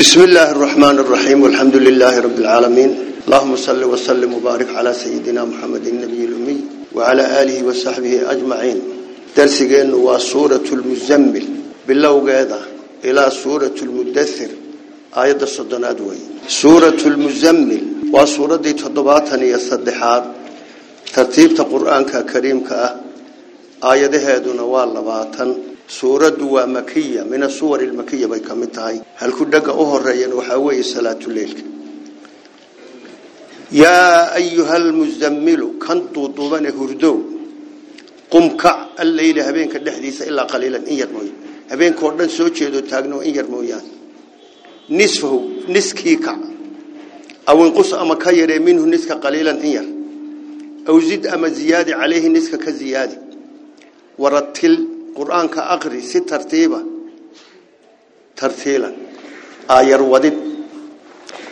بسم الله الرحمن الرحيم والحمد لله رب العالمين. اللهم صل وسلم وبارك على سيدنا محمد النبي الأمي وعلى آله وصحبه أجمعين. درسنا وسورة المزمل. بالله قادة إلى سورة المدثر. آية الصدنات وي سورة المزمل. وسورة دي تضباطني الصدحات ترتيب القرآن كريم كأه آية هذا واللباطن suuraddu waa makiya min asuwar ilmakiya bay ka mid tahay halku dhaga u horeeyana waxaa weeye salaatuleilka yaa ayuha almuzammilu kan duuduubane hurdow qum kac alleyla habeenka dhexdiisa ilaa qaliilan in yar mooye habeenkaoo dhan soo jeedo taagno in yar mooyaane nisfahu niskii kac aw inqus ama ka yaree minhu niska qaliilan in yar aw zid ama ziyaadi calayhi niska ka ziyaadi waratil qur-aanka aqri si tartiiba tartiilan aayar wadid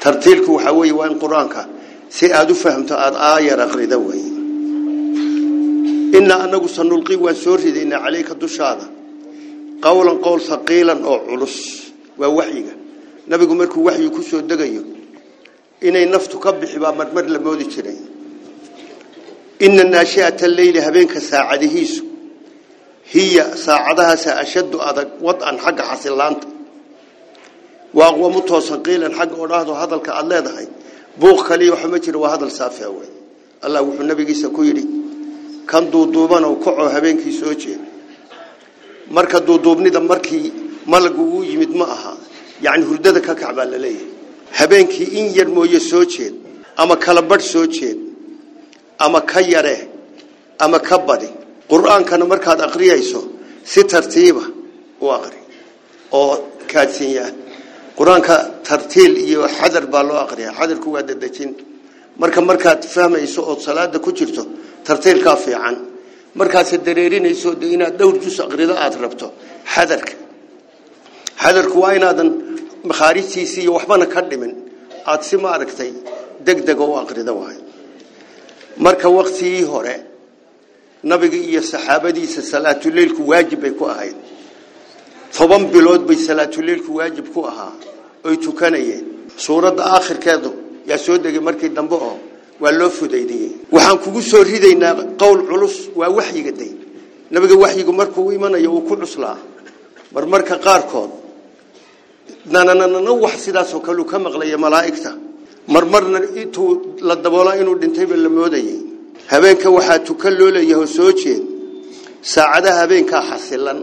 tartiilku waxaa weeye waa in qur-aanka si aada u fahamto aada aayar aqrida weye inaa anagu sanulqi waan soo ridaynaa caleyka dushaada qowlan qowl haqiilan oo culus waa waxyiga nabigu markuu waxyi ku soo degayo inay naftu ka bixi baa marmar la moodi jiray ina naashiata leyli habeenka saacadihiisu هي ساعدها سأشد أذك وطئا حق حسن لانت وأقوى متوسن قيلا حق أراهد وهذا الكالله دهي بوغ كلي وحمتر وهذا السافي أول الله وحب النبي قيسا كويري. كان دو دوبان وكعو هبين كي سوچي. مركا دو دوبني دا مركي ملقو يمد معها يعني هرددا ككعبال للي هبين كي إن يرمو يسوچي أما كالبر سوچي. أما كيره. أما كبري. Qur-aankana markaad aqriyayso si tartiiba u aqri oo kaadsinya qur-aanka tartiil iyo xadar baa loo aqriya xadarku waa dadejin marka markaad fahmayso ood salaada ku jirto tartiilkaa fiican markaase dareerinayso de inaad dhowr jus aqrido aada rabto xadarka xadarku waa inaadan makhaarijtiisii iyo waxbana ka dhimin aada si maaragtay deg dega u aqrida waay marka waktigii hore nabiga iyo saxaabadiisa salaatuleilku waajib bay ku ahayd toban bilood bay salaatuleilku waajib ku ahaa oy tukanayeen suuradda aakhirkeedu yaa soo degay markii dambe oo waa loo fudaydiyey waxaan kugu soo ridaynaa qowl culus waa waxyiga day nabiga waxyigu markuu imanayo uu ku cuslaa marmarka qaarkood nananana wax sidaasoo kaleu ka maqlaya malaa'igta marmarna intuu la daboolaa inuu dhintayba la moodayay habeenka waxaa tukan loo leeyahay soo jeed saacadaha habeenkaa xasilan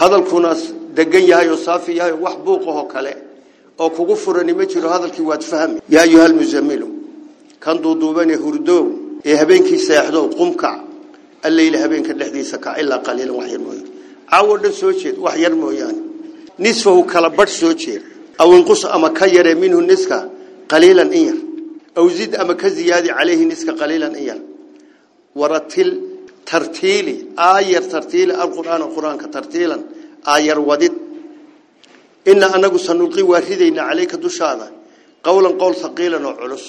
hadalkuna degan yahay oo saafi yahay wax buuqahoo kale oo kugu furani ma jiro hadalkii waad fahmi yaa ayuha almuzamilu kan duuduubane hurdoow ee habeenkii seexdow qumkac alleyla habeenka dhexdiisa kac ilaa qaliilan wax yar mooye caawo dhan soo jeed wax yar mooyaane nisfahu kala badh soo jeed aw inqus ama ka yaree minhu niska qaliilan in yar أو زد أما كزيادة عليه نسك قليلا إياه. ورتل ترتيلي آير ترتيل القرآن القرآن كترتيلا آير ودد. إن أنا سنلقي واردين عليك دشادا قولا قول ثقيلا وعلس.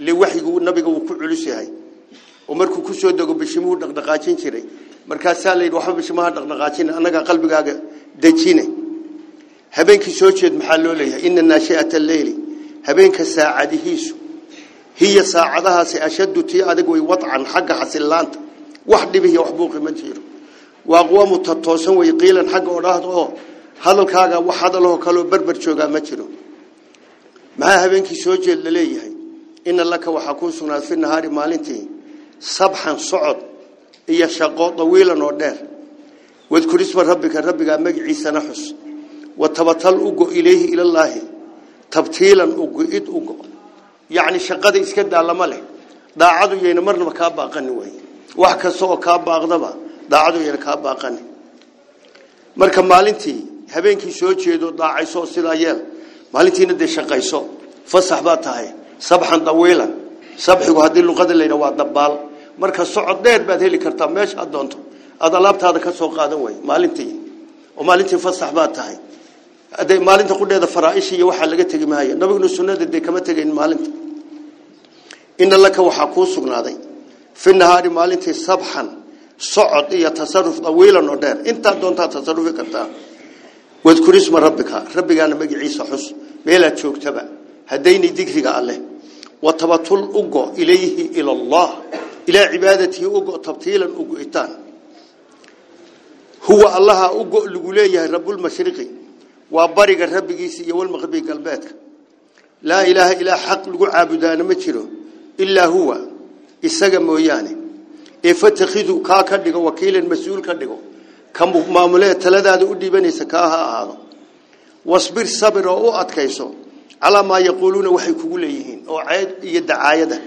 لوحي النبي وكل علس هاي ومركو كسو دغ بشمو دقدقاجين جيري marka saalay waxa bishimaha dhaqdhaqaajin anaga qalbigaaga dajine habeenkii soo jeed maxaa loo leeyahay inna naashi'ata al-layli habeenka saacadihiisu هي ساعدها سأشد تي أدقوي وضعا حقها سلانت واحد به يحبوك من جيره وأقوى متتوسن ويقيلا حق أراهد هذا الكاغا وحد الله كالو بربر جوغا مجره ما هبينك سوجي الليليه إن الله وحكو سناد في النهار مالنتي سبحا صعد. إيا شاقو طويلا نور واذكر اسم ربك ربك مجعي سنحس وتبطل أقو إليه إلى الله. تبطيلا أقو إد أقو. يعني شقده يسكد على ماله دا عدو يين مر لما كابا قني وين واحد كسوه كابا غضبا دا عدو يين كابا قني مر كمالنتي هبين كيشو تيدو دا عيسو سلايل مالنتي ندي شقة يسو. فصحبات هاي. صبحا طويلا. صبح وهذه اللغة اللي نواد دبال. مر كسوه دير بعد هلي كرتا. ماش أدونتو هذا لابت هذا كسوه قادم وين مالنتي. ومالنتي فصحبات هاي. أدي مالنتي قل لي إذا فرائشي يوحى لقيت تجمعها النبي نسونا ده كم تجين مالنتي. In laka waxa ku sugnaaday fi nahaari maalintii sabxan socod iyo tasarruf dawiilan oo dheer inta doonta tasarrufi kartaa wadkur isma rabbika rabbigaana magaciisa xus meelaad joogtaba haddayni dikriga alleh watabatul ugo ilayhi ila allah ilaa cibaadatihi ugo tabtiilan ugu itaan huwa allaha ugo lagu leeyahay rabbulmashriqi waa bariga rabbigiisa iyo walmaqribi galbeedka laa ilaaha ilaa xaq lagu caabudaana ma jiro إلا هو. السجم وياني افتخذوا كاكدك وكيلا مسؤول كدك كم معمولات ثلاثة أودي بني سكاها هذا واصبر صبر أو أتكيسو. على ما يقولون وحي كوليهين أو عيد يدعى يده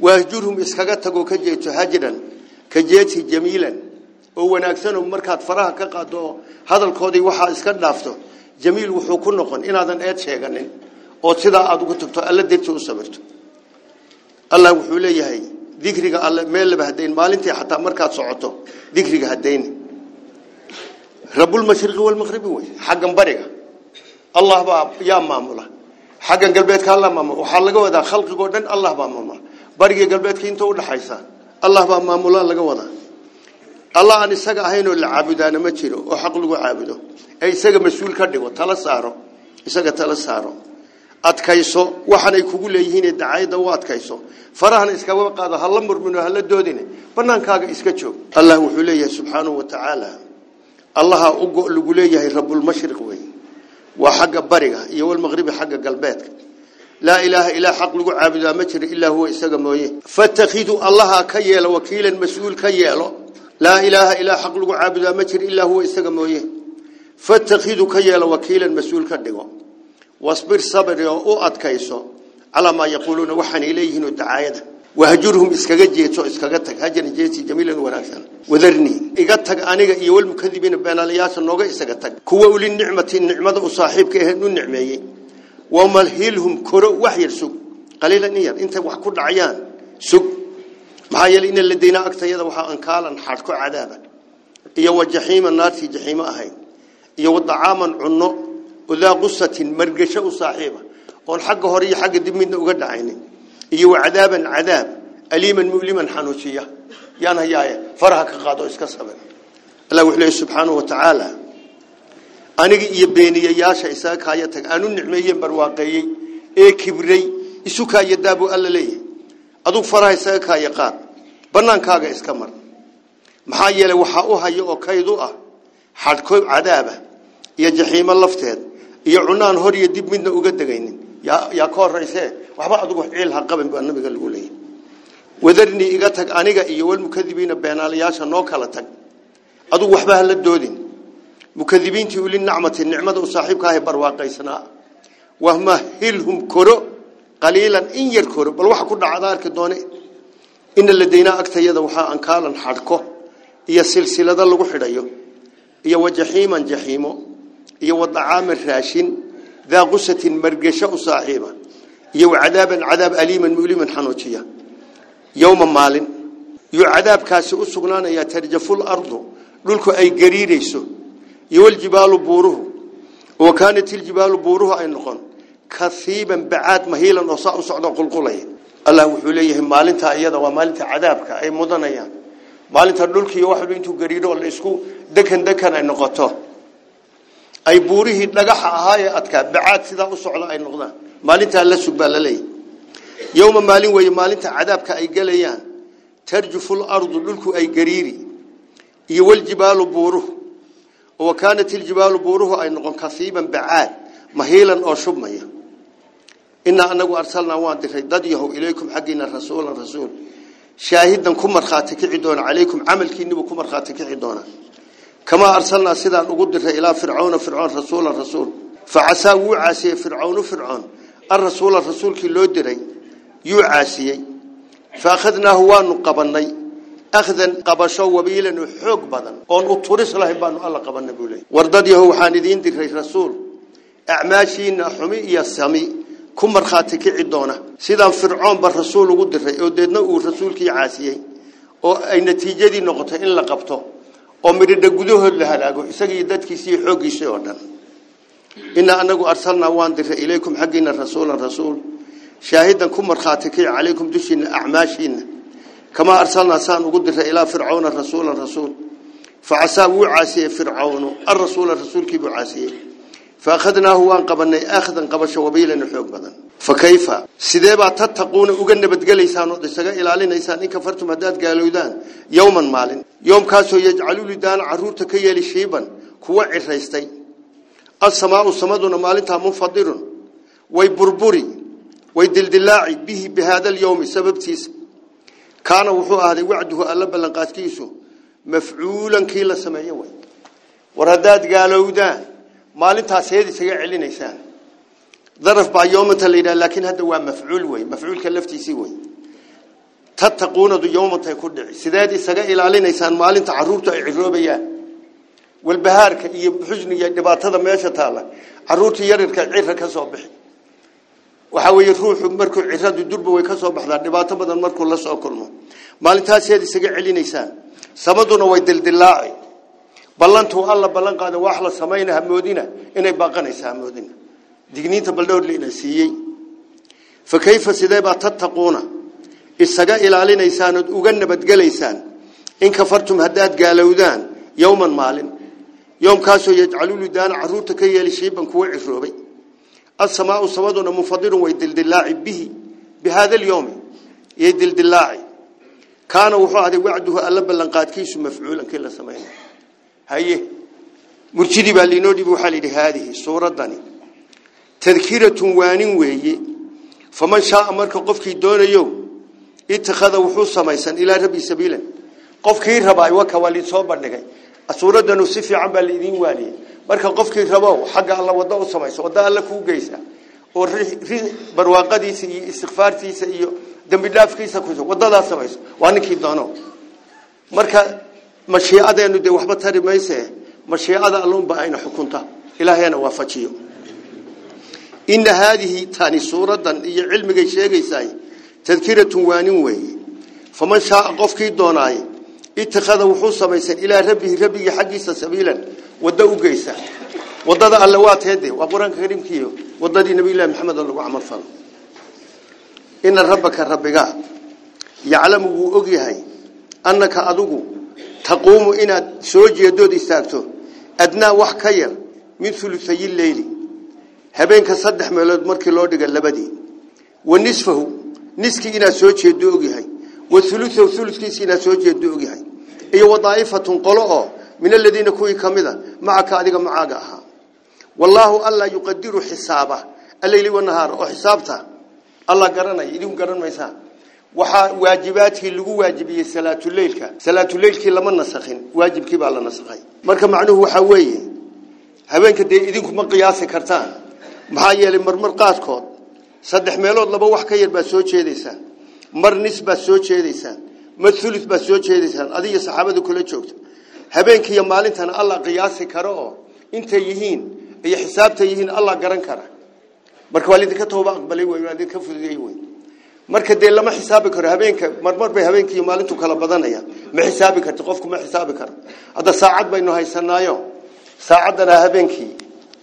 وهجرهم إسكاكتك وكجيت هجرا كجيت جميلا. أو ناكسان ومركات فراها كقادو. هذا الكودي وحا إسكاد نافتو جميل وحو كنقن إن هذا نأتشيغن أو تدا أدوك تبتو ألا ديرتو allah wuxuu leeyahay dikriga alle meellaba hadayn maalintii xataa markaad socoto dikriga hadayn rabbulmashriqi walmaqribi wey xaggan bariga allah baa yaa maamula xaggan galbeedka allah maamula waxaa laga wadaa khalqigoo dhan allah baa maamula bariga galbeedka inta udhaxaysa allah baa maamula laga wadaa allah aan isaga ahaynoo la caabudaana ma jiro oo xaq lagu caabudo ee isaga mas-uul ka dhigo tala saaro isaga tala saaro adkayso waxaanay kugu leeyihiin dacaayada u adkayso farahana iskaga qaado hala murmino hala doodine banaankaaga iska joog allah wuxuu leeyahay subxaanahu wa tacaala allaha ugo lagu leeyahay rabbulmashriq wey waa xagga bariga iyo walmaqribi xagga galbeedka laa ilaaha ilaa xaq lagu caabudaa ma jiro ilaa huwa isaga mooye fatakhidu allaha ka yeelo wakiilan mas-uul ka yeelo laa ilaaha ilaa xaq lagu caabudaa ma jiro ilaa huwa isaga mooye fatakhidu ka yeelo wakiilan mas-uul ka dhigo واصبر صبر أو ادكايسو على ما يقولون وحن إليهن الدعاية. وهجرهم اسكغه جيتو اسكغه تك. هجر جيتي جميل وراسن وذرني. ايغا تك انيغا اي ول مكذبين بين الياس نوغا اسكغه تك. كو ولي إيه نعمه نعمه صاحبك اهن نعميه وما الهلهم كرو وحير سوق. قليلا نير. إنت وح كو دعيان. سوق. ما هي لإن لدينا اكتيده وها ان كالن حد كو عذابا. إيوة يا وجحيم النار في جحيم أهي. إيوة يا ودعاما عنو. Saaxiiba oon xagga hore iyo xagga dib midna uga dhacaynin iyo wacadaaban cadaab aliiman muliman xanuujiya yaan hayaaye faraha ka qaado iska sabir allah wuxuu subxaanahu wa tacaala aniga iyo beeniyayaasha isaga kaaya tag aanu nicmeeyeen barwaaqeeyey ee kibray isu kaaya daabuu alla leeyahay adug faraha isaga kaaya qaad banaankaaga iska mar maxaa yeelay waxaa u haya oo kayd u ah xadhko cadaaba iyo jaxiimo lafteed iyo cunaan hor iyo dib midna uga degaynin yaa ka horayse waxba adugu ciil ha qaban baa nabiga lagu leeyahy wadarnii iga tag aniga iyo walmukadibiina beenaalayaasha noo kala tag adugu waxba hala doodin mukadibiintii uli nacmati nicmada u saaxiibka ahay barwaaqaysnaa wahmahilhum koro qaliilan in yar koro bal waxa ku dhacda arki doone ina ladaynaa agtayada waxaa ankaalan xadhko iyo silsilado lagu xidhayo iyo wajaxiiman jaxiimo يوضعام الراشين ذا غصة مرجشة صاحبة يو عذاب عذاب أليم مؤلم حنوتية يوم مال يو عذاب كاس أسقنا يا ترجف الأرض لولك أي جرير يسو يو الجبال بوره وكانت الجبال بوره أي نخن كثيبا بعد مهيلا نصاع صعد قل قلي الله وحليه مال أنت أيضا ومال أنت عذابك أي مال أنت لولك يوحد أنتو جرير ولا يسكو دكان دكان أي نقطه ay buurihii dhagaxa ahaa ee adkaa bacaad sidaa u socda ay noqdaan maalintaa la sug baa la leeyahay yowma maalin weeye maalinta cadaabka ay gelayaan tarjufu lardu dhulku ay gariiri iyo waljibaalu buuruhu wa kaanat iljibaalu buuruhu ay noqon kasiiban bacaad mahiilan oo shubmaya inaa anagu arsalnaa waan diray dad yahow ilaykum xaggiina rasuulan rasuul shaahidan ku markhaati kici doona calaykum camalkiinibu ku markhaati kici doona كما أرسلنا سيدنا أقدره إلى فرعون فرعون رسول الرسول فعسى وعاسي فرعون فرعون. الرسول الرسول كي لو دري يعاسي فأخذناه ونقبني أخذن قبشا وبيلا نحوق بدن. أن أطرس له بأن الله قبل نبوله وردد يهو حاندين دري رسول. أعماشي نحمي يا سامي. كم مرخاتك عدونا. سيدنا فرعون بالرسول أقدره أو ديدنا رسول كي عاسي أو أي نتيجة دي نقطة إن لقبته oo caasiyey midhidha gudahood la halaago isagii dadkiisii xooggiisii oo dhan inaa anagu arsalnaa waan diray ilaykum xaggiina rasuulan rasuul shaahidan ku markhaati kici calaykum dushiina acmaashiina kamaa arsalnaa saan ugu diray ilaa fircawna rasuulan rasuul فعسى وعاسي فرعون الرسول الرسول كي بعاسي فأخذناه وان قبلنا أخذا قبش وبيلا حوق بدن. فكيف؟ سيدابا تتقون أغن بدقليسان ودسقا إلى علينا إيسان إن كفرتم هداد قالوا دان يوما مال يوم كاسو يجعلوا لدان عرور تكيالي شيبا. كوا عريستي. السماء السمدنا مالتها منفضر ويبربري ويدلدلاعي به بهذا اليوم سبب تيس. كان وحوه هذا وعده ألا بلنقات كيسو. مفعولا كي لا سميه maalintaas heed isaga celinaysaan daraf baa yoomata la yidhaha laakiin hadda waa mafcuul wey mafcuulka laftiisii wey tattaquunadu yoomatay ku dhici sideed isaga ilaalinaysaan maalinta caruurta ay ciroobayaan walbahaarka iyo xusniga dhibaatada meesha taala caruurta yarirka cira ka soo bixi waxa weeye ruuxu markuu ciradu durba way ka soo baxdaa dhibaato badan markuu la soo kulmo maalintaas heed isaga celinaysaan samaduna way dildilaaci ballantu alla ballan qaada wax la sameeyna moodina inay baaqanaysaa moodina digniinta baldhowr leena siiyay fa kayfa sidaba tattaquna isaga ilaalinaysaan oo uga nabadgalaysaan in kafartum hadaad gaalowdaan yawman maalin يوم كاسو يجعلوا لدان عروت كي يلشيبا كوا عروبي السماء سمدنا منفضل ويدلدلاعي به بهذا اليوم يدلدلاعي كان وحو هذا وعده ألا بلنقاد كيس مفعولا كلا سمعين هايه مرشدي بالينودي بوحالي هذه صورة داني. تذكيرة وانين وهي فمن شاء مرك قفكي دون يوم اتخذ وحو سميسا إلى ربي سبيلا. قفكي رباي وكوالي صوبر لغاي صورة دانو سفي عبا الإذين والي marka qofkii rabo xagga alla wada u samayso wada alla ku geysa oo barwaaqadiisa iyo istighfaartiisa iyo dambi dhaafkiisa ku wadada samayso waa ninkii doono marka mashiicadeenu de waxba tari mayse mashiicada alluun ba ayna xukunta ilaahayna waafajiyo inna hadhihi tani suradan iyo cilmiga sheegaysay tadkiratun waanin weeye faman shaa qofkii doonaay ittakhadha wuxuu samaysan ila rabbihi rabbiga xaqiisa sabiilan wada u geysa wadada alla waa teede waa quraanka kariimkiyo wadadii nabi ilaahi maxamed lagu amal fal inna rabbaka rabbiga yaclamu wuu annaka adigu تقوم إن سوجي دود استأكتو. أدنى وحكيا من ثلثي الليل هبين كصدح ملود مرك لورد قال لبدي. والنصفه نسك إن سوجي دوجي هاي. والثلث والثلث كيس إن سوجي دوجي هاي. أي وظائفة قلقه من الذين كوي كمدا مع كادق مع جاها والله الله يقدر حسابه. الليل والنهار وحسابته الله قرنا يديم قرن ما يسأ اللي واجبية صلاة الليل كا صلاة الليل كي لما نسخين واجب كي بالله نسخين مركا معنوه حوي هبينك دي إذنكم من قياسي كرتان محايا لمرمر قاسكود صدح ميلود لبا wax ka yar ba soo jeedaysan mar nisba soo jeedaysan mar thuluth ba soo jeedaysan adiga saxaabadu kula joogto habeenkii iyo maalintana Allah qiyaasi karo oo intay yihiin ay xisaabta yihiin Allah garan kara marka waalidka tooba aqbalay way waalidka fududey way marka de lama xisaabi karo habeenka marmar bay habeenkii maalintu kala badanaya ma xisaabi karto qofku ma xisaabi karo hada saacad baynu haysanaayo saacadana habeenkii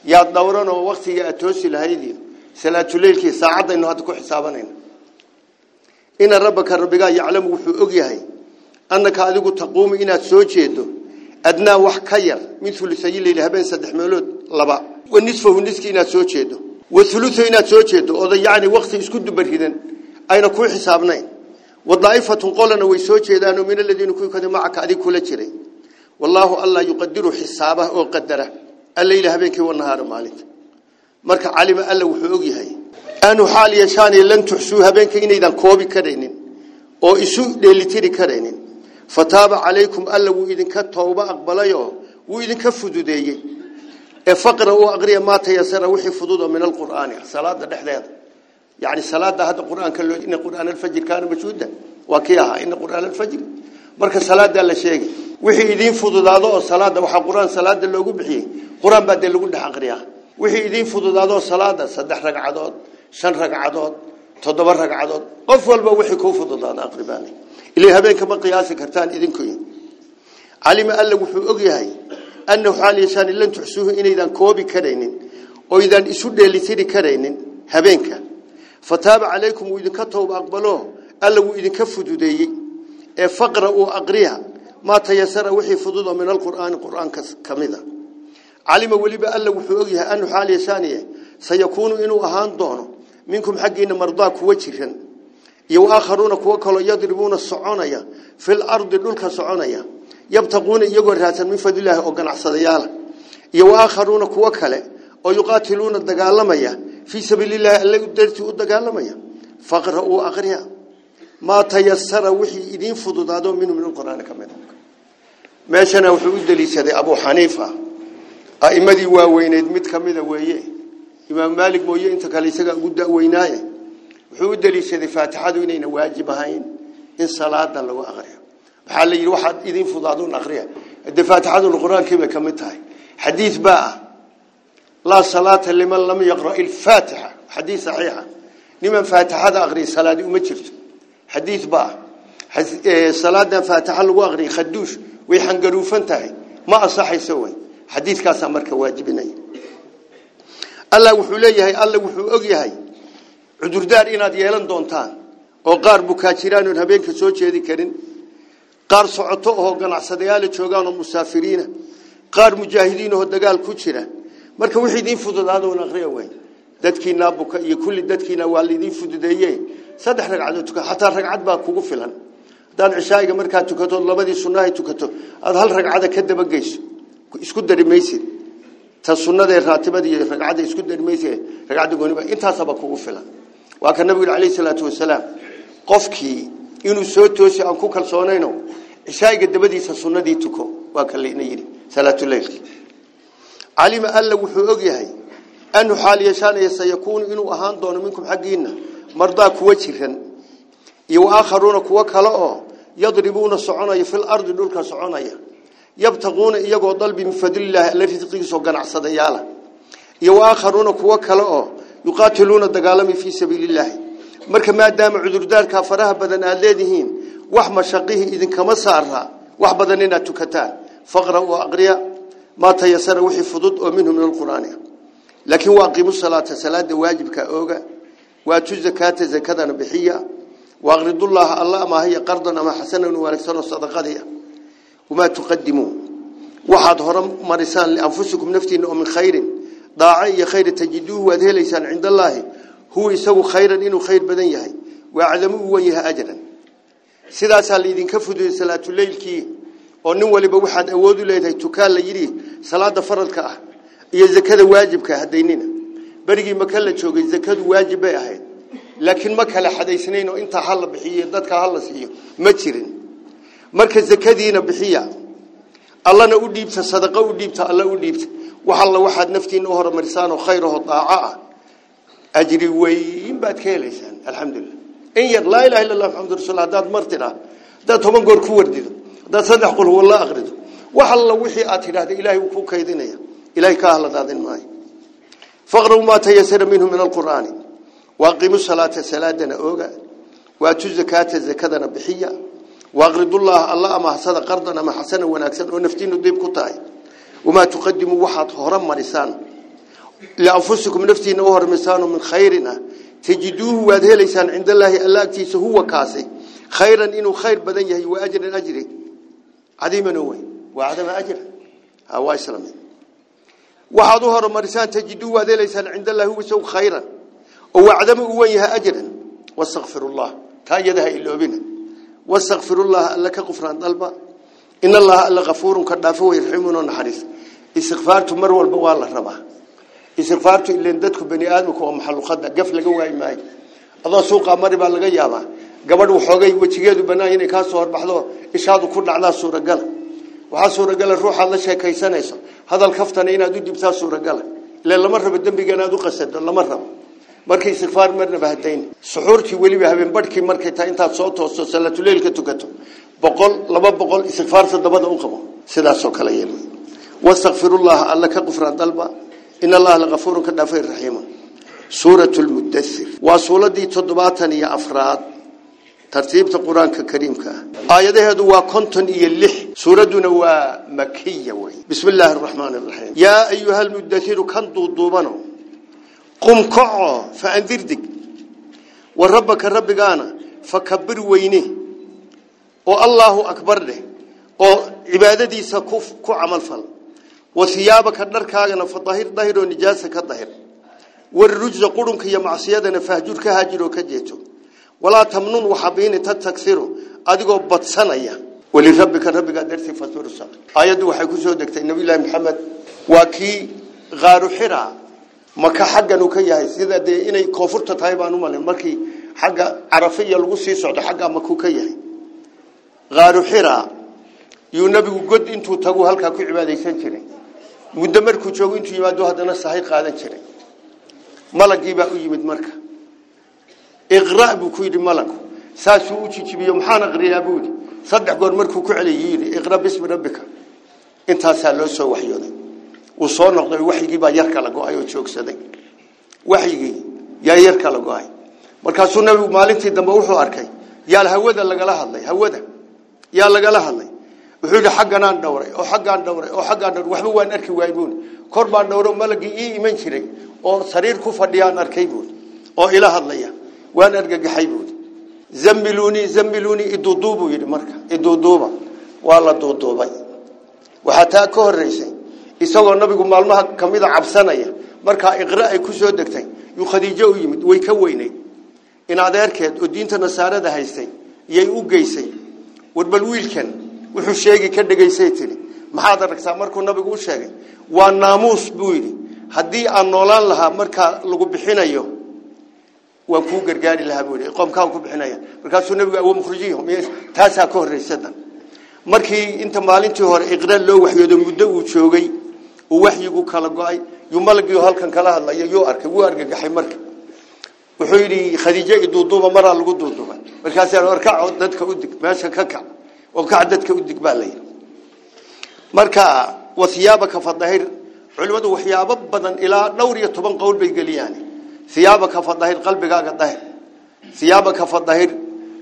yaa dawran oo waqtiga atoosi lahayd salaatu leelkii saacadaynu hada ku xisaabanayna ina rabbaka rabbiga yaclamu wuxuu og yahay annaka adigu taquumu inaad soo jeedo adnaa wax ka yar min ulusayi leyli habeen saddex meelood laba wa nisfahu niski inaad soo jeedo wa ulusu inaad soo jeedo ooda yacni waqti isku dubaridan ayna ku xisaabnayn wadaa'ifatun qolana way soo jeedaan oo min aladiina kuwii kada macaka adig kula jiray wallaahu allah yuqadiru xisaabah oo qadara alleyla habeenkii wanahaara maalinta marka calima alla wuxuu og yahay aanu xaal yeeshaani lan tuxsuu habeenka inaydan koobi karaynin oo isu dheelitiri karaynin fataaba calaykum alla wuu idinka tooba aqbalayo wuu idinka fududeeyey ee faqra uu aqriya maa tayasara wixii fududo min alqur'aani salaada dhexdeeda يعني الصلاة هذا القرآن كله إن القرآن الفجر كان موجودا وكياها إن القرآن الفجر. مركز صلاة الله شيء. وحي إذين فضل هذا صلاة وح القرآن صلاة اللي هو بحيه. قرآن بدل اللي قلناه قريه وحي إذين فضل هذا صلاة صدح رجع عدود شن رجع عدود تدبر رجع عدود. قفل بوحي كوف فضل هذا أقرباني. اللي هبين كم قياس كرتان إذين كين علم قال له وحي أجيهاي أنه حال يسان اللي تحسوه إن إذا كوبي كرينين أو إذا إسود اللي تري كرينين هبينك كر. Wuu idinka tooba aqbalo alla wuu idinka fududeeyey ee faqra uu aqriya ما تيسر وحي فضوض من القرآن القرآن كمذا. علم ولبا ألا وحي أغيها أنه حالي ثانية سيكون إنه أهان دونه منكم حقين مرضاك وجها يو آخرون كوكالو يضربون الصعونية في الأرض دولك الصعونية يبتغون يقول راسا من فضل الله أقنع صديالا يو آخرون كوكالي ويقاتلون الدقالمية في سبيل الله اللي قدرت الدقالمية فقرأوا أقريا ما تيسر وحي إذين فضضادو منه من القرآن كمان ماشنا وحي أدلي سيدي أبو حنيفة. أئمدي واوينيد مد كميدا ويه إمام مالك مويه إنت كاليساق قد وينايه وحي أدلي سيدي فاتحة إنينا واجبهين إن صلاة لو أقريا بحال لي واحد إذين فضضادون أقريا الدي فاتحة القرآن كما كمتها حديث بقى لا صلاة لمن لم يقرأ الفاتحة. حديث صحيحة لمن فاتحة أغري صلاة ومجرت حديث بقى صلاة فاتحة الوغري خدوش ويحنقروا فانتهي. ما أصح يسوي. حديث كاسا مركا واجبني الله وحو ليهي الله وحو أغيهي عذر دار إناد يلان دونتان. وقار بكاتيران هبين كسو جيدي كرين. قار سعطوه قنع صديال جوغان ومسافرين قار مجاهدين هو دقال كجرة marka wixii idin fududaado oo aqriyo way dadkiina buka iyo kulli dadkiina waa lidin fududeeyay saddex ragcadood tuka hatta ragcad baa kugu filan hadaan cishaayiga markaa tukato labadii sunnaha tukato aad hal ragcada ka daba geyso isku darimaysid ta sunnada raatibada iyo ragcada isku darimaysid ragcada gooniba intaasaba kugu filan waa ka nabiga kaleey salaatu wasalaam qofkii inuu soo toosi aan ku kalsoonayno cishaayiga dabadiisa sunnadii tuko waa kale inay yiri salaatu leylki علم ألا وحو أغيهي أنه حال يشان سيكون إنه أهان دون منكم حقين مرضى كوجهن. يو آخرون كوكلا يضربون الصعونية في الأرض دولك صعونية يبتغون إيقو ضلب من فضل الله الذي تقيسوا قنع صديالا. يو آخرون كوكلا يقاتلون الدقالم في سبيل الله. مركا ما دام عذر دار كافرها بدن آلادهين وحما شقيه إذن كما سارها. وحبدننا تكتان فقرأوا أقرياء ما تيسر وحي فضود منه من القرآن. لكن واقيموا الصلاة. صلاة واجبك أوغا. واتوا زكاة زكاة بحية واغرضوا الله الله ما هي قرضا ما حسنا ونكسر الصدقة وما تقدموا. واحد هرم مرسان لأنفسكم نفتين من خير. ضاعي خير تجدوه وذي ليسان عند الله. هو يسوي خيرا إنه خير بدن يهي. ويعلموا ويها أجرا. سيداسا لإذن كفدوا صلاة الليل كي oo nin waliba waxaad awood u leedahay tukaan la yiri salaada faradka ah iyo zakada waajibka hadaynina barigi ma kala joogay zakadu waajib ay ahayd laakiin ma kala xadaysnayn oo inta hal bixiyo dadka hal siiyo ma jirin marka zakadiina bixiya allana u dhiibta sadaqa u dhiibta alla u dhiibta waxa la waxaad naftiina u hormarisaan oo khayraho daaca ajri weyn baad ka helaysaan alxamdulillah in yar laa ilaaha illa allah muhammadur rasuulullah dad martida dad toban goor ku wardido ده صدق قل هو الله أغرده الله وحي آتنا هذا إلهي وكفوك كيدنيا إلهي كاهلا ذا ذن ماي فاغروا ما تيسر منهم من القرآن واقموا الصلاة سلاة دنا أوغا واتوا الزكاة الزكاة نبحية واغردوا الله الله ما حسد قردنا ما حسنا ونكسد ونفتين الضيب كتاي وما تقدموا وحد هرم مرسان لأنفسكم نفتين أهر مرسان من خيرنا تجدوه وادهي ليسان عند الله ألاكتيس هو كاسي خيرا إنه خير بدنيه وأجر أجري عظيما وين وعدم أجر هو إسلامي. وحضوها رمرسان تجدوا هذا ليس عند الله هو سوء خيرا. وعدم وينها أجرا واستغفر الله. تاجدها إلا بنا. واستغفر الله لك غفران طلبا إن الله ألا غفور كدافه ويرحمنا ونحرس استغفارت مروا البوال الربا استغفارت إلا اندتك بني آدمك ومحل خدا قفل قوائي ماي الله سوق أمري بالغيابا gabadh waxoogay wajigeedu banaan inay ka soo horbaxdo ishaadu ku dhacdaa suuragal waxa suuragal ruuxa la sheekaysanayso hadal kaftana inaad u dibtaa suuragal ilaa lama rabo dambiga inaad u qasado lama rabo markay istighfar marna bahdayn suxuurtii waliba habeen badhkii markay taa intaad soo toosto salaatu leelka tukato boqol laba boqol istighfar sadabada u qabo sidaas oo kale yeelo wastaghfirullah alla ka qufraan dalba in allaha la ghafuurun ka dhaafay rahiim suuratul mudaththir waa suuradii 7 iyo afraad ترتيب القرآن الكريم آياته هذا وكنتن يلح سورتنا ومكية وي. بسم الله الرحمن الرحيم. يا أيها المدثر كنتوا ضوبنا قم كعا فأنذردك وربك الرب قانا فكبر وينه والله أكبر له oo cibaadadiisa ku ku camal fal wasiyaabaka dharkaagana fadahir dahir oo nijaasa ka dahir warrujza qurunka iyo dartii fasursa aayaddu waxay ku soo degtay nabiyullaahi maxamed waa kii qaaru xiraa maka xaggan uu ka yahay sida dee inay koonfurta tahay baan u malin markii xagga carafe iyo lagu sii socdo xaggaa makuu ka yahay qaaru xiraa yuu nabigu god intuu tagu halkaa ku cibaadaysan jiray muddo markuu joogo intuu yimaado haddana sahay qaadan jiray malagiibaa u yimid marka iqra buu ku yidhi malagu saasuu u jijibiyo maxaan aqriyaa buu yidhi saddex goor markuu ku celiyay yidhi iqra bismi rabbika. Intaasaa loo soo waxyooday. Uu soo noqday waxyigii baa yar kala go'ay oo joogsaday. Waxyigii yaa yar kala go'ay. Markaasuu nabigu maalintii dambe wuxuu arkay yaal hawada lagala hadlay hawada. Yaa lagala hadlay. Wuxuu yidhi xagganaan dhowray oo xaggaan dhowray oo xaggaan dhowray. Waxba waan arki waay buuni kor baan dhowro malagii ii iman jiray oo sariir ku fadhiyaan arkay waan argagaxay buuni zamiluni zamiluni iduuduubuu yidhi marka iduuduuba waa la duuduubay waxaa taa ka horeysay isagoo nabigu maalmaha kamida cabsanaya markaa iqra ay ku soo degtay yuu khadiijo u yimid way ka weynayd in adeerkeed oo diinta nasaarada haystay iyay u geysay warbal wiilkan wuxuu sheegi ka dhegaysay tiri maxaad aragtaa markuu nabigu u sheegay waa naamuus buu yidhi haddii aan noolaan lahaa markaa lagu bixinayo waan kuu gargaari lahaa buu yidhi qoomkaan ku bixinaya markaasuu nabigu awo mukhrijiyahum taasaa ka horraysadan markii inta maalintii hore iqra loo waxyoodo muddo uu joogay uu waxyigu kala go-ay yuu malagii halkan kala hadlaya yuu arkay wuu argagaxay marka wuxuu yidhi khadiijo iduuduuba maraa lagu duuduuba markaasaa warkac dadka udig meesha ka kac oo kac dadka udig baa layidhi marka wasiyaabaka fadahir culimadu waxyaabo badan ilaa dhowr iyo toban qowl bay geliyaan siyaabaka fadahir qalbigaaga dahir siyaabaka fadahir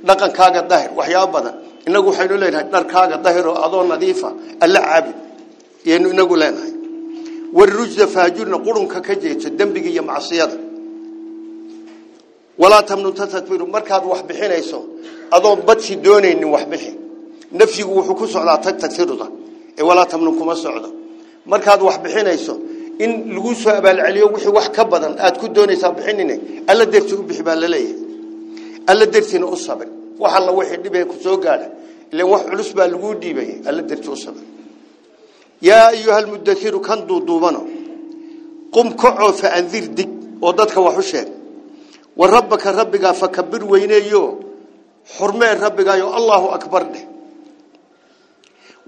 dhaqankaaga dahir waxyaabo badan inagu waxaynu leenahay dharkaaga dahir oo adoo nadiifa alla caabid yaynu inagu leenahay warrujda faajurna qurunka ka jeeso dembiga iyo macsiyada walaa tamnun tatakbiru markaad wax bixinayso adoon badsi doonaynin wax bixi nafsigu wuxuu ku socdaa tag tagsiruda ee walaa tamnun kuma socdo markaad wax bixinayso in lagu soo abaalceliyo wixii wax ka badan aad ku doonaysaa bixinine alla derti u bixi baa laleeyahay alla dertina u sabir wax alla wixii dhibee ku soo gaadha ilaan wax culus baa laguu dhiibayay alla derti u sabir yaa ayuha almudasiru kan duuduubano qum kacoo fa andir dig oo dadka wax u sheeg wa rabbaka rabbigaa fakabir weyneeyo xurmee rabbigaayo allahu akbar dheh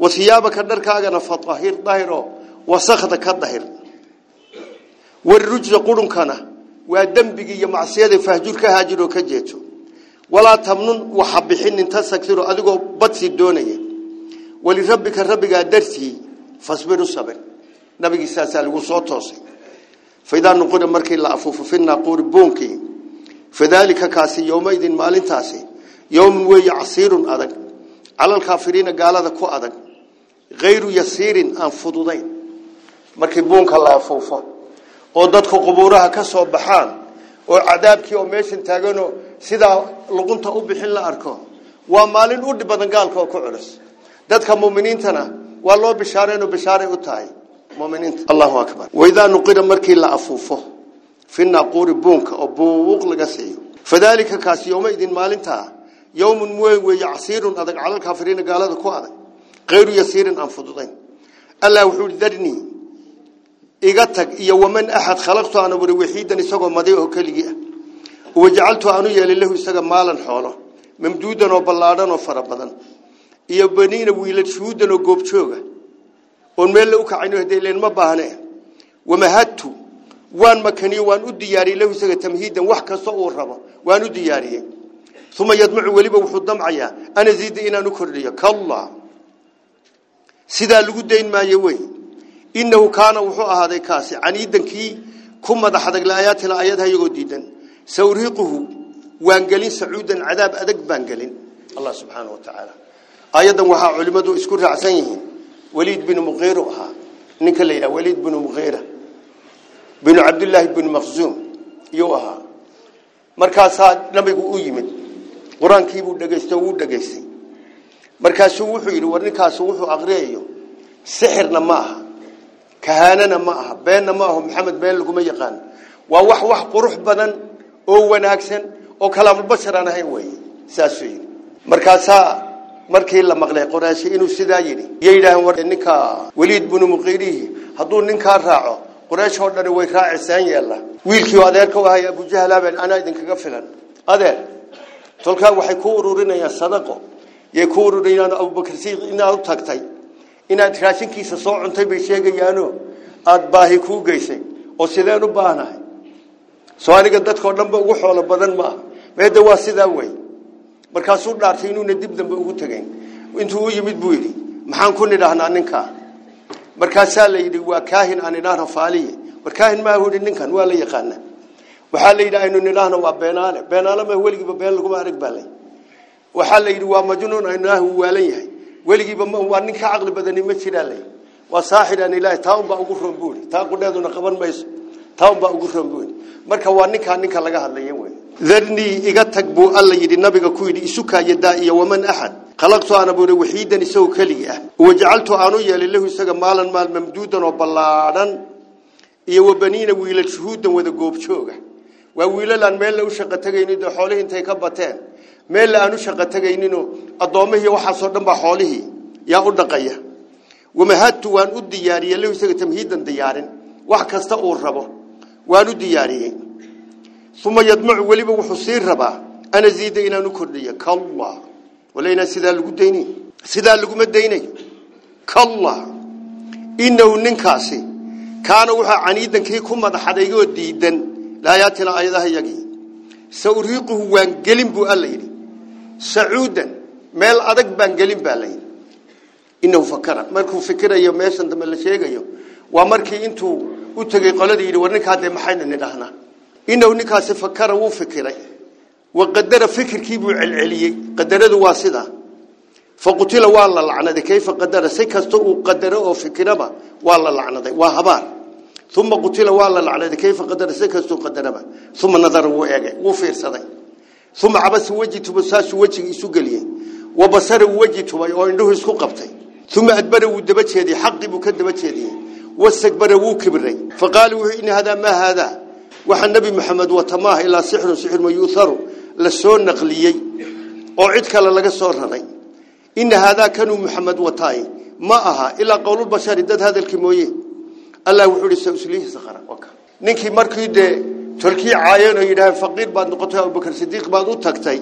wa siyaabaka dharkaagana fatahir dahiro wasakda ka dahir والرجز قرن كنا وأدم بيجي معصية فهجر كهجر وكجيتو. ولا تمنن وحبحين انت سكثر ادغو بدسي دونيه ولربك ربك درسي فاصبر الصبر. نبي ساسا لو سوتوس فإذا نقول مركي لا أفوف في النقور بونكي. فذلك كاس يومئذ مالنتاس يوم وي عصير أدق. على الكافرين قالده كو أدق. غير يسير ان فضودين مركي بونك لا أفوفه. Oo dadku qubuuraha ka soo baxaan oo cadaabkii oo meeshan taaganoo sidaa luqunta u bixin la arko waa maalin u dhib badan gaalka ku culus dadka muminiintana waa loo bishaareenoo bishaaray u tahay muminiinta allahu akbar waidaa nuqira markii la afuufo fi naaquuri buunka oo buuq laga siiyo fadaalika kaasi yowmaidin maalintaa yowmun weyn weeye casiirun adag cala alkaafiriina gaalada ku adag hayru yasiirin aan fududayn allah wuxuu darnii iga tag iyo waman axad khalaqtu aan aburi waxiidan isagoo maday oo keligii ah wajacaltu aanu yeelay lahu isaga maalan xoolo mamduudan oo ballaadhan oo fara badan iyo baniina wiilad shuhuudan oo goobjooga oon meel la u kacayno hadee leen ma baahne wamahadtu waan makaniyo waan u diyaariyey lahu isaga tamhiidan wax kasta uu rabo waan u diyaariyey uma yadmacu weliba wuxuu damcayaa ana ziida inaan u kordhiyo kalla sidaa lagu dayn maayo wey inahu kaana wuxuu ahaaday kaasi caniidankii ku madaxadag laayaatina ayadaha iyagoo diidan sawriquhu waan gelin sacuudan cadaab adag baan gelin allah subxaana wa tacaala ayadan waxaa culimmadu isku raacsan yihiin waliid binu muqiiru ahaa ninka la yidhaha waliid binu muqiira binu cabdillaahi binu maqsuum iyuu ahaa markaasaa nabigu u yimid qur-aankiibuu dhegaysto wuu dhegaystay markaasuu wuxuu yidhi war ninkaasi wuxuu aqriyayo sixirna ma aha kahaanana ma aha beenna ma aho maxamed been laguma yaqaan waa wax wax qurux badan oo wanaagsan oo kalaamulbashar aan ahayn weeye saasuu yidhi markaasaa markii la maqlay qoraashi inuu sidaa yidhi iyo yidhaaheen war ninka weliid binu muqiirihi hadduu ninkaa raaco qoraysh oo dhani way raacisaan yeella wiilkii adeerka u ahay abujahlaaben anaa idinkaga filan adeer tolkaa waxay ku ururinayaan sadaqo yay ku ururinayaan abubakar sidiiq inaad u tagtay inaad raashinkiisa soo cuntay bay sheegayaano aada baahi kuu geysay oo sideen u baahnahay soo aniga dadkao dhanba ugu xoolo badan ma aha meedda waa sidaa wey markaasuu dhaartay inuuna dib dambe ugu tegayn intuu u yimid buu yidhi maxaan ku nidhaahnaa ninkaa markaasaa la yidhi waa kaahin aan idhaahno faaliye war kaahin maahu yidhi ninkan waa la yaqaana waxaa la yidhi aynu nidhaahno waa beenaale beenaale ma weligiiba been laguma arag baa lay waxaa la yidhi waa majnuun aynu idhaah wuu waalan yahay weligiiba waa nin ka caqli badani ma jiraa lay waa saaxir aan ilaahay taa unbaa ugu roon buu yidhi taa qudheeduna qaban mayso taa unbaa ugu roon buu yidhi marka waa ninkaa ninka laga hadlaya wey darnii iga tag buu alla yidhi nabiga ku yidhi isukayadaa iyo waman axad khalaqtu ana buuri waxiidan isagoo keligi ah wajacaltu aanu yeelay lahu isaga maalan maal mamduudan oo ballaadhan iyo wabaniina wiilal shuhuudan wada goobjooga waa wiilalaan meel la u shaqo tegaynin dee xoolihii intay ka bateen meel la aan u shaqo tegayninoo addoommihii waxaasoo dhan baa xoolihii yaa u dhaqaya wamahadtu waan u diyaariyey lahu isaga tamhiidan diyaarin wax kasta uu rabo waan u diyaariyey uma yadmacu weliba wuxuu sii rabaa ana ziida inaan u kordhiyo kalla wala inaan sidaa lagu daynayo sidaa laguma daynayo kalla inahu ninkaasi kaana wuxuu caniidankii ku madaxadaygoo diidan laayaatina ayadaha yagii sauriiquhu waan gelin buu alla yidhi sacuudan meel adag baan gelin baa la yidhi inahu fakara markuu fikirayo meeshan dambe la sheegayo waa markii intuu u tegey qoladii yidhi war ninkaa dee maxaynu nidhahnaa inahu ninkaasi fakara wuu fikiray waqadara fikirkii buu celceliyey qadaradu waa sidaa faqutila waa la lacnaday kayfa qadara si kasta uu qadaro oo fikiraba waa la lacnaday waa habaar uma qutila waa la lacnaday kayfa qadara si kastuu qadaraba uma nadara wuu eegay wuu fiirsaday ثم عبس وجهي بساس وجهه يسو قليه وبصر وجهه وعنده يسكو يعني قبطي. ثم أدبره ودبتش هذه حق بكدبتش هذه واستكبره وكبري فقالوا إن هذا ما هذا؟ وحن نبي محمد وتماه إلى سحر سحر ما يوثر لسون نقليي. أعدك للاقى صورنا إن هذا كان محمد وتاي ما أها إلا قول البشر داد هذا الكيموية الله وحوري سوسليه سخرا نكي مركو يده tolkii caayeen oo yidhaaheen faqiir baad noqotay abubakar sidiiq baad u tagtay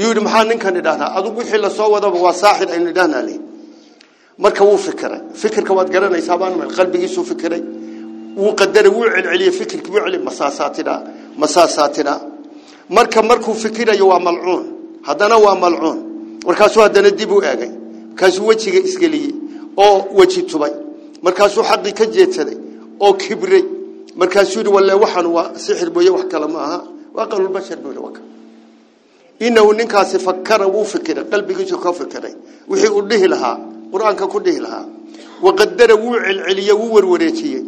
yuu yidhi maxaa ninkan idhahnaa adugu wixii lasoo wadaba waa saaxir aynu idhahnaa le marka wuu fikiray fikirka waad garanaysaa baan qalbigiisuu fikiray wuu qadaray wuu celceliyey fikirkii wuu celi masaasaatidha masaasaatidha marka markuu fikirayo waa malcuun haddana waa malcuun markaasuu haddana dib u eegay markaasuu wejiga isgeliyey oo weji tubay markaasuu xaqii ka jeedsaday oo kibray markaasuu yidhi walle waxaan waa sixir mooye wax kale ma aha waa qalulbashar buu waka inahu ninkaasi fakara wuu fikiray qalbigiisu ka fikiray wixii uu dhihi lahaa qur-aanka ku dhihi lahaa waqadara wuu celceliyey wuu warwareejiyey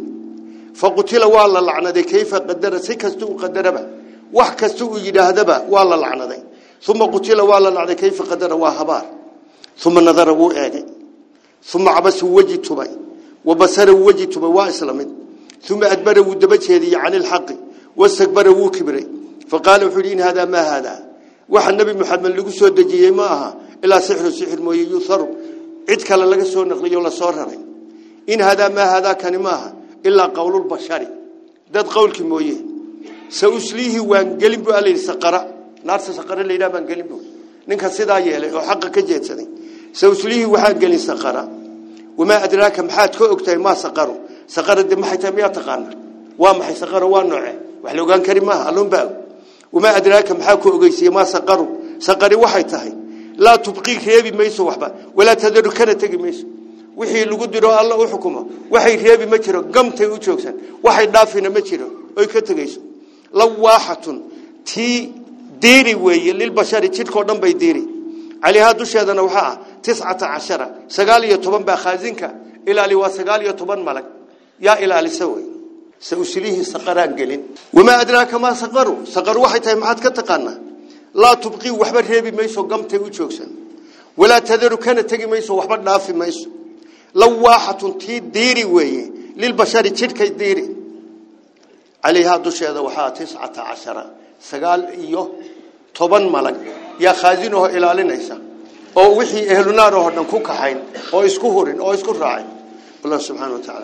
faqutila waa la lacnaday kayfa qadara si kasta uu qadaraba wax kasta uu yidhaahdaba waa la lacnaday uma qutila waa la lacday kayfa qadara waa habaar uma nadara wuu eegay uma cabasa weji tubay wabasara weji tubay waa isla mid ثم أدبر ودبته لي عن الحق واستكبر وكبر فقال محلين هذا ما هذا؟ وحى النبي محمد من لقصة الدجية ماها. إلا سحر سحر ما يثر. عدك للقصة النقلية ولا صارها إن هذا ما هذا كان ماها. إلا قول البشري ذات قولك مويه سأسليه وانقلب عليه سقرة نارس سقرة اللي راب انقلبه ننك السيدة يالي وحق كجيت سأسليه وحق قليل سقرة وما أدراك محاتك أكتر ما سقره سقر الدم حتى ما يتقال. وما حي سقر وحلو كان كريمها ألون بأو. وما أدراك محاكو أغيسي ما سقروا سقر وحي تهي. لا تبقي تبقيك ريابي ميسو وحبا. ولا تدرك تدر تجي ميسو وحي اللي قدره الله وحكمه. وحي ريابي مجره قمته وشوكسان وحي نافينا مجره أي لو لواحة. تي ديري وي. للبشاري تلكو نمبي ديري. عليها دوشي هذا نوحاها تسعة عشرة سقالي يطبان بأخازينك إلا لواسقالي يطبان ملك. يا إلهي سوي. سأسليه سقرا قلن وما أدراك ما سقروا سقروا وحيته معاد كتقانا. لا تبقي وحبر هيبي ميسو قمتي شوكسن ولا تذرو كان تجي ميسو وحبر في ميسو. لو واحة تي ديري وي للبشر تلك ديري. عليها دوش هذا وحا تسعة عشرة سقال إيوه طبان ملك. يا خازينه إلى لنيسا أو وحي أهل نارو هرنا كوكا حين. أو اسكو هرين أو اسكو الله سبحانه وتعالى.